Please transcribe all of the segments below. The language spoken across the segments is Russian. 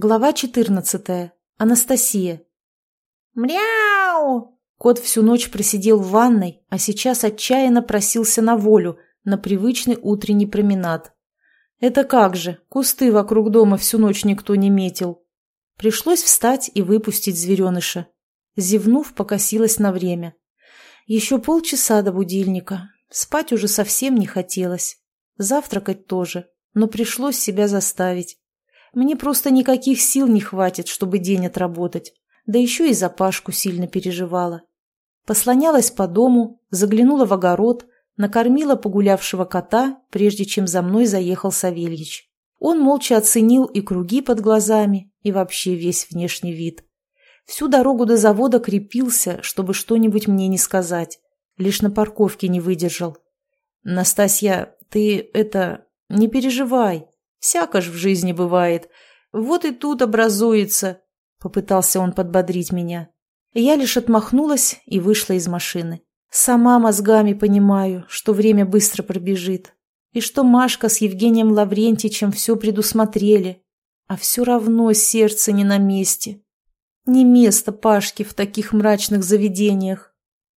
Глава 14. Анастасия. «Мяу!» Кот всю ночь просидел в ванной, а сейчас отчаянно просился на волю, на привычный утренний променад. Это как же, кусты вокруг дома всю ночь никто не метил. Пришлось встать и выпустить звереныша. Зевнув, покосилась на время. Еще полчаса до будильника. Спать уже совсем не хотелось. Завтракать тоже, но пришлось себя заставить. Мне просто никаких сил не хватит, чтобы день отработать. Да еще и за Пашку сильно переживала. Послонялась по дому, заглянула в огород, накормила погулявшего кота, прежде чем за мной заехал Савельич. Он молча оценил и круги под глазами, и вообще весь внешний вид. Всю дорогу до завода крепился, чтобы что-нибудь мне не сказать. Лишь на парковке не выдержал. «Настасья, ты это... не переживай. Всяко ж в жизни бывает. Вот и тут образуется, — попытался он подбодрить меня. Я лишь отмахнулась и вышла из машины. Сама мозгами понимаю, что время быстро пробежит, и что Машка с Евгением Лаврентичем все предусмотрели, а все равно сердце не на месте. Не место Пашке в таких мрачных заведениях.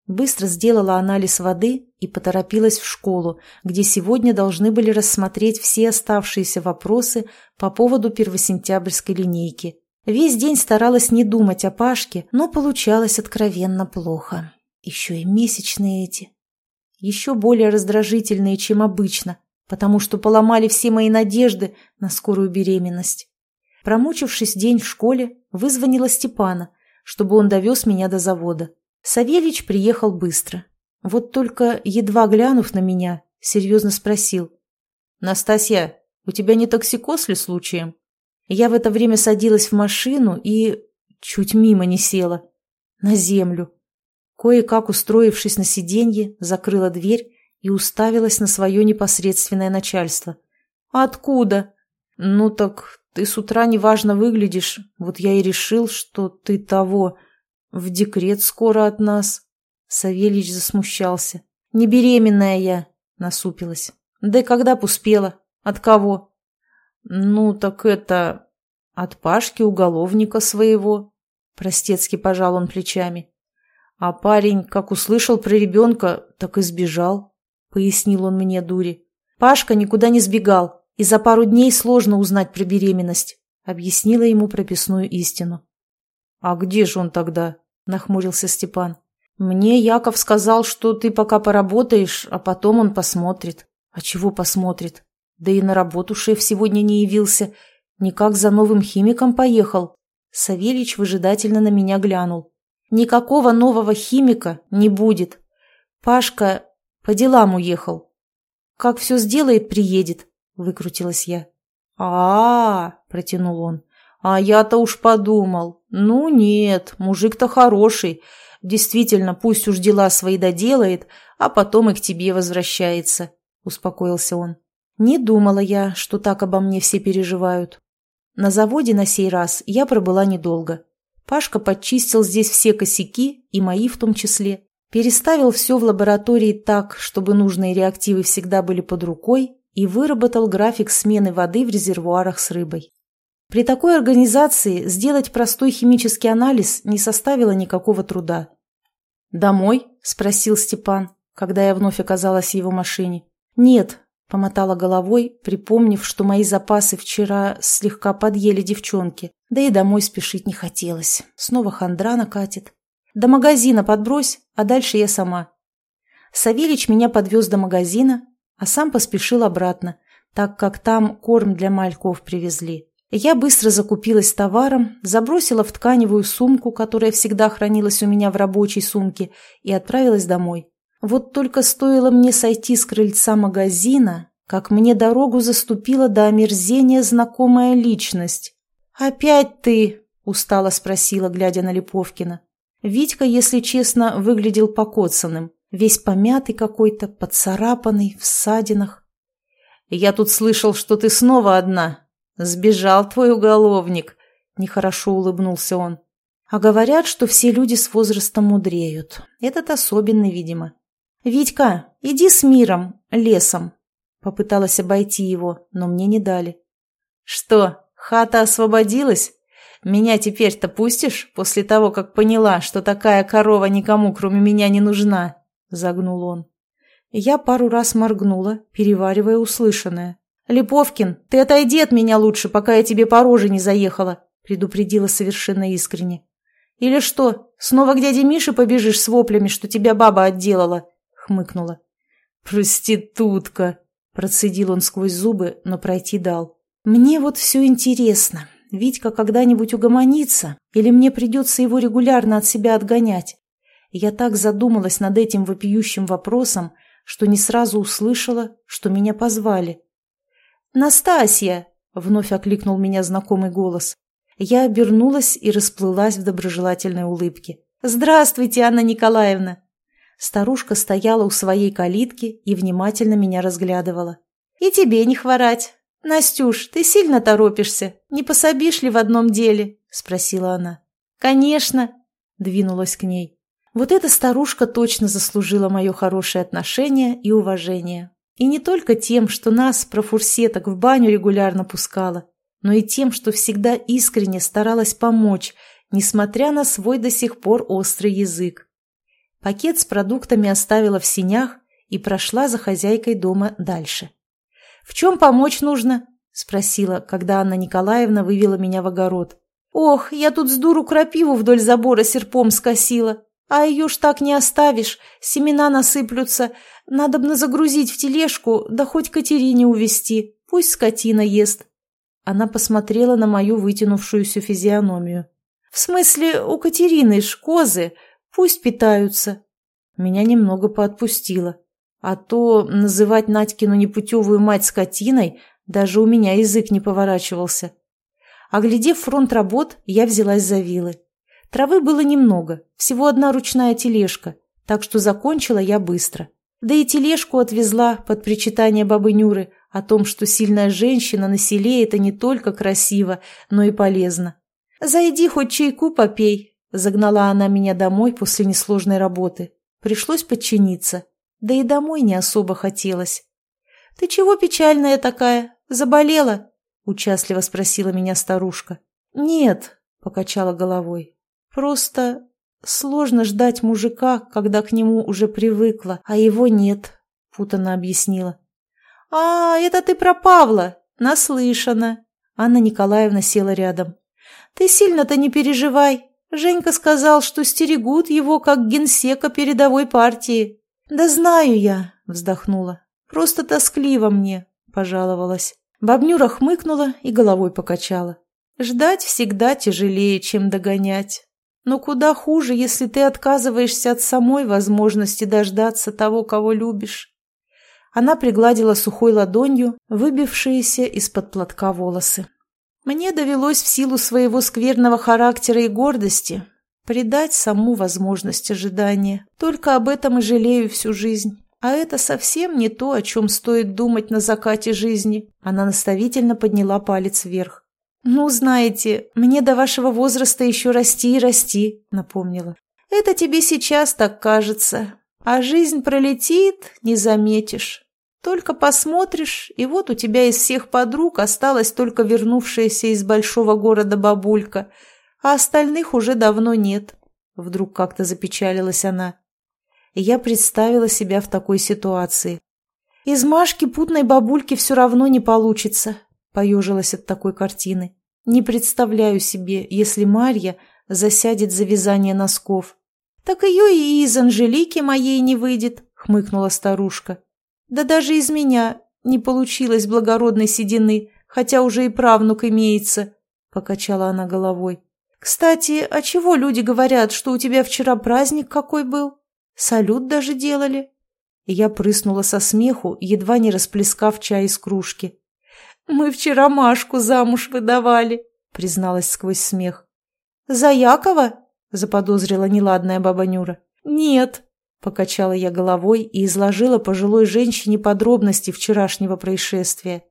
Быстро сделала анализ воды и поторопилась в школу, где сегодня должны были рассмотреть все оставшиеся вопросы по поводу первосентябрьской линейки. Весь день старалась не думать о Пашке, но получалось откровенно плохо. Еще и месячные эти. Еще более раздражительные, чем обычно, потому что поломали все мои надежды на скорую беременность. Промучившись день в школе, вызвонила Степана, чтобы он довез меня до завода. Савельич приехал быстро. Вот только, едва глянув на меня, серьезно спросил. «Настасья, у тебя не токсикоз ли случаем?» Я в это время садилась в машину и чуть мимо не села. На землю. Кое-как устроившись на сиденье, закрыла дверь и уставилась на свое непосредственное начальство. «Откуда?» «Ну так ты с утра неважно выглядишь. Вот я и решил, что ты того...» «В декрет скоро от нас». Савельич засмущался. «Не беременная я», — насупилась. «Да и когда б успела? От кого?» «Ну, так это... От Пашки, уголовника своего». Простецки пожал он плечами. «А парень, как услышал про ребенка, так и сбежал», — пояснил он мне дури. «Пашка никуда не сбегал, и за пару дней сложно узнать про беременность», — объяснила ему прописную истину. «А где же он тогда?» – нахмурился Степан. «Мне Яков сказал, что ты пока поработаешь, а потом он посмотрит». «А чего посмотрит? Да и на работу шеф сегодня не явился. Никак за новым химиком поехал». Савельич выжидательно на меня глянул. «Никакого нового химика не будет. Пашка по делам уехал. Как все сделает, приедет», – выкрутилась я. а, -а, -а протянул он. А я-то уж подумал. Ну нет, мужик-то хороший. Действительно, пусть уж дела свои доделает, а потом и к тебе возвращается, успокоился он. Не думала я, что так обо мне все переживают. На заводе на сей раз я пробыла недолго. Пашка подчистил здесь все косяки, и мои в том числе. Переставил все в лаборатории так, чтобы нужные реактивы всегда были под рукой, и выработал график смены воды в резервуарах с рыбой. При такой организации сделать простой химический анализ не составило никакого труда. «Домой?» – спросил Степан, когда я вновь оказалась в его машине. «Нет», – помотала головой, припомнив, что мои запасы вчера слегка подъели девчонки, да и домой спешить не хотелось. Снова хандра накатит. «До магазина подбрось, а дальше я сама». Савельич меня подвез до магазина, а сам поспешил обратно, так как там корм для мальков привезли. Я быстро закупилась товаром, забросила в тканевую сумку, которая всегда хранилась у меня в рабочей сумке, и отправилась домой. Вот только стоило мне сойти с крыльца магазина, как мне дорогу заступила до омерзения знакомая личность. «Опять ты?» – устало спросила, глядя на Липовкина. Витька, если честно, выглядел покоцанным, весь помятый какой-то, поцарапанный, в ссадинах. «Я тут слышал, что ты снова одна», «Сбежал твой уголовник», — нехорошо улыбнулся он. А говорят, что все люди с возрастом мудреют. Этот особенный, видимо. «Витька, иди с миром, лесом!» Попыталась обойти его, но мне не дали. «Что, Хата освободилась? Меня теперь-то пустишь, после того, как поняла, что такая корова никому, кроме меня, не нужна?» — загнул он. Я пару раз моргнула, переваривая услышанное. «Липовкин, ты отойди от меня лучше, пока я тебе по роже не заехала», — предупредила совершенно искренне. «Или что, снова к дяде Мише побежишь с воплями, что тебя баба отделала?» — хмыкнула. «Проститутка!» — процедил он сквозь зубы, но пройти дал. «Мне вот все интересно. Витька когда-нибудь угомонится, или мне придется его регулярно от себя отгонять?» Я так задумалась над этим вопиющим вопросом, что не сразу услышала, что меня позвали. «Настасья!» — вновь окликнул меня знакомый голос. Я обернулась и расплылась в доброжелательной улыбке. «Здравствуйте, Анна Николаевна!» Старушка стояла у своей калитки и внимательно меня разглядывала. «И тебе не хворать. Настюш, ты сильно торопишься. Не пособишь ли в одном деле?» — спросила она. «Конечно!» — двинулась к ней. Вот эта старушка точно заслужила мое хорошее отношение и уважение. И не только тем, что нас, профурсеток, в баню регулярно пускала, но и тем, что всегда искренне старалась помочь, несмотря на свой до сих пор острый язык. Пакет с продуктами оставила в синях и прошла за хозяйкой дома дальше. «В чем помочь нужно?» – спросила, когда Анна Николаевна вывела меня в огород. «Ох, я тут с дуру крапиву вдоль забора серпом скосила. А ее ж так не оставишь, семена насыплются. Надо бы загрузить в тележку, да хоть Катерине увести, пусть скотина ест. Она посмотрела на мою вытянувшуюся физиономию. «В смысле, у Катерины ж козы, пусть питаются». Меня немного поотпустило. А то называть Надькину непутевую мать скотиной даже у меня язык не поворачивался. Оглядев фронт работ, я взялась за вилы. Травы было немного, всего одна ручная тележка, так что закончила я быстро. Да и тележку отвезла под причитание бабы Нюры о том, что сильная женщина на селе – это не только красиво, но и полезно. «Зайди, хоть чайку попей», – загнала она меня домой после несложной работы. Пришлось подчиниться. Да и домой не особо хотелось. «Ты чего печальная такая? Заболела?» – участливо спросила меня старушка. «Нет», – покачала головой. Просто сложно ждать мужика, когда к нему уже привыкла, а его нет, путанно объяснила. «А, это ты про Павла! Наслышана!» Анна Николаевна села рядом. «Ты сильно-то не переживай. Женька сказал, что стерегут его как генсека передовой партии». «Да знаю я», — вздохнула. «Просто тоскливо мне», — пожаловалась. Бабнюра хмыкнула и головой покачала. «Ждать всегда тяжелее, чем догонять». Но куда хуже, если ты отказываешься от самой возможности дождаться того, кого любишь. Она пригладила сухой ладонью выбившиеся из-под платка волосы. Мне довелось в силу своего скверного характера и гордости предать саму возможность ожидания. Только об этом и жалею всю жизнь. А это совсем не то, о чем стоит думать на закате жизни. Она наставительно подняла палец вверх. «Ну, знаете, мне до вашего возраста еще расти и расти», — напомнила. «Это тебе сейчас так кажется, а жизнь пролетит, не заметишь. Только посмотришь, и вот у тебя из всех подруг осталась только вернувшаяся из большого города бабулька, а остальных уже давно нет». Вдруг как-то запечалилась она. Я представила себя в такой ситуации. «Из Машки путной бабульки все равно не получится поежилась от такой картины. Не представляю себе, если Марья засядет за вязание носков. Так ее и из Анжелики моей не выйдет, хмыкнула старушка. Да даже из меня не получилось благородной седины, хотя уже и правнук имеется, покачала она головой. Кстати, а чего люди говорят, что у тебя вчера праздник какой был? Салют даже делали. Я прыснула со смеху, едва не расплескав чай из кружки. «Мы вчера Машку замуж выдавали», — призналась сквозь смех. «За Якова?» — заподозрила неладная баба Нюра. «Нет», — покачала я головой и изложила пожилой женщине подробности вчерашнего происшествия.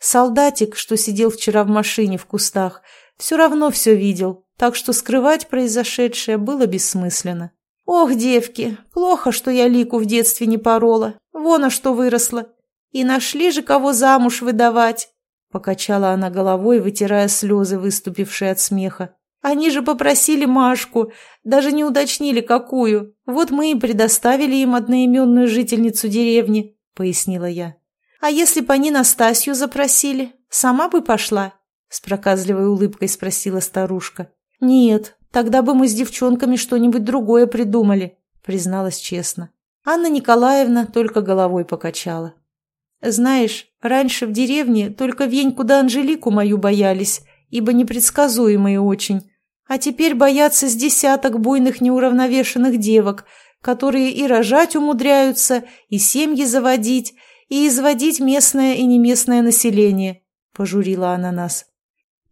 Солдатик, что сидел вчера в машине в кустах, все равно все видел, так что скрывать произошедшее было бессмысленно. «Ох, девки, плохо, что я Лику в детстве не порола. Вон, а что выросла. И нашли же кого замуж выдавать, — покачала она головой, вытирая слезы, выступившие от смеха. Они же попросили Машку, даже не уточнили, какую. Вот мы и предоставили им одноименную жительницу деревни, пояснила я. А если бы они Настасью запросили, сама бы пошла? С проказливой улыбкой спросила старушка. Нет, тогда бы мы с девчонками что-нибудь другое придумали, призналась честно. Анна Николаевна только головой покачала. Знаешь, раньше в деревне только Веньку да Анжелику мою боялись, ибо непредсказуемые очень. А теперь боятся с десяток буйных неуравновешенных девок, которые и рожать умудряются, и семьи заводить, и изводить местное и неместное население», — пожурила она нас.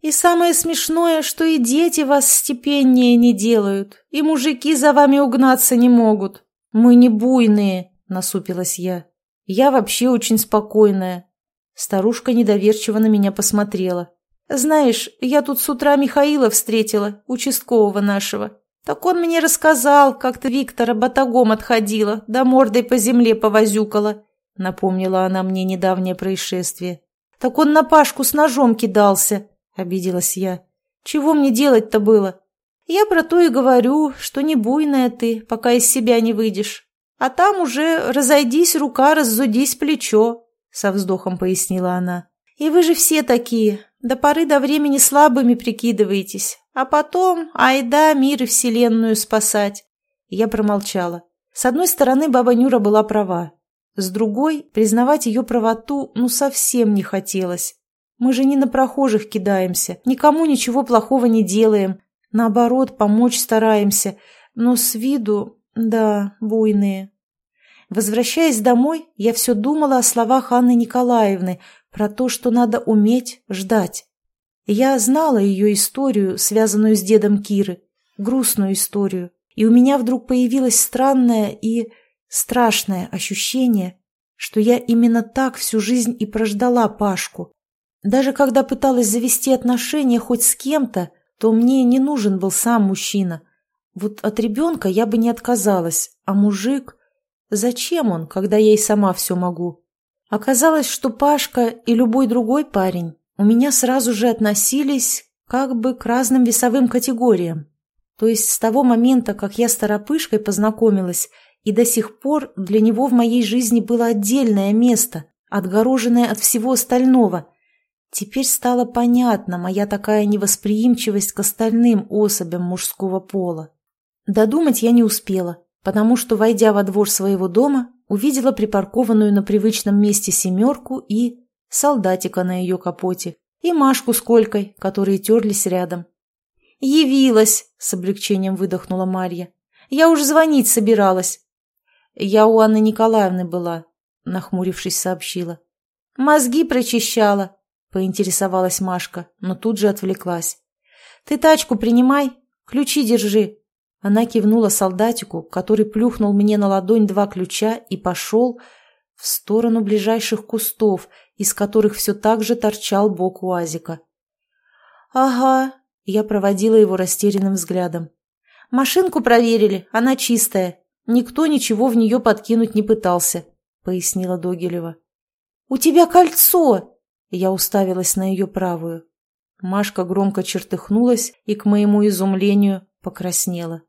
«И самое смешное, что и дети вас степеннее не делают, и мужики за вами угнаться не могут. Мы не буйные», — насупилась я. «Я вообще очень спокойная». Старушка недоверчиво на меня посмотрела. Знаешь, я тут с утра Михаила встретила, участкового нашего. Так он мне рассказал, как ты Виктора батагом отходила, да мордой по земле повозюкала. Напомнила она мне недавнее происшествие. Так он на Пашку с ножом кидался, обиделась я. Чего мне делать-то было? Я про то и говорю, что не буйная ты, пока из себя не выйдешь. А там уже разойдись рука, раззудись плечо, со вздохом пояснила она. И вы же все такие, до поры до времени слабыми прикидываетесь, а потом, айда, мир и вселенную спасать. Я промолчала. С одной стороны, баба Нюра была права. С другой, признавать ее правоту ну совсем не хотелось. Мы же не на прохожих кидаемся, никому ничего плохого не делаем. Наоборот, помочь стараемся. Но с виду, да, буйные. Возвращаясь домой, я все думала о словах Анны Николаевны, про то, что надо уметь ждать. Я знала ее историю, связанную с дедом Киры, грустную историю, и у меня вдруг появилось странное и страшное ощущение, что я именно так всю жизнь и прождала Пашку. Даже когда пыталась завести отношения хоть с кем-то, то мне не нужен был сам мужчина. Вот от ребенка я бы не отказалась, а мужик... Зачем он, когда я и сама все могу? Оказалось, что Пашка и любой другой парень у меня сразу же относились как бы к разным весовым категориям. То есть с того момента, как я с Торопышкой познакомилась, и до сих пор для него в моей жизни было отдельное место, отгороженное от всего остального. Теперь стало понятна моя такая невосприимчивость к остальным особям мужского пола. Додумать я не успела, потому что, войдя во двор своего дома, увидела припаркованную на привычном месте семерку и солдатика на ее капоте, и Машку с Колькой, которые терлись рядом. «Явилась!» — с облегчением выдохнула Марья. «Я уж звонить собиралась». «Я у Анны Николаевны была», — нахмурившись, сообщила. «Мозги прочищала», — поинтересовалась Машка, но тут же отвлеклась. «Ты тачку принимай, ключи держи, она кивнула солдатику, который плюхнул мне на ладонь два ключа и пошел в сторону ближайших кустов, из которых все так же торчал бок уазика. «Ага», — я проводила его растерянным взглядом. «Машинку проверили, она чистая. Никто ничего в нее подкинуть не пытался», — пояснила Догилева. «У тебя кольцо!» — я уставилась на ее правую. Машка громко чертыхнулась и, к моему изумлению, покраснела.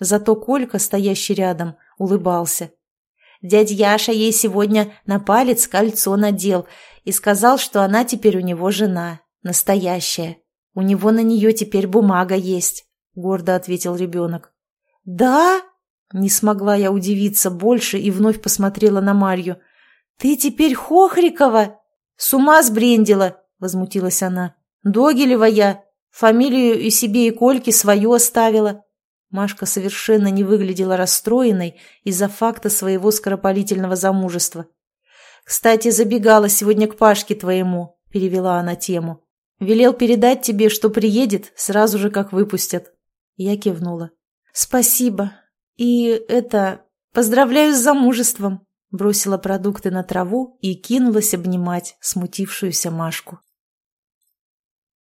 Зато Колька, стоящий рядом, улыбался. Дядь Яша ей сегодня на палец кольцо надел и сказал, что она теперь у него жена, настоящая. У него на нее теперь бумага есть, — гордо ответил ребенок. «Да?» — не смогла я удивиться больше и вновь посмотрела на Марью. «Ты теперь Хохрикова?» «С ума сбрендила!» — возмутилась она. «Догилева я. Фамилию и себе и Кольке свою оставила. Машка совершенно не выглядела расстроенной из-за факта своего скоропалительного замужества. «Кстати, забегала сегодня к Пашке твоему», — перевела она тему. «Велел передать тебе, что приедет, сразу же как выпустят». Я кивнула. «Спасибо. И это... Поздравляю с замужеством!» Бросила продукты на траву и кинулась обнимать смутившуюся Машку.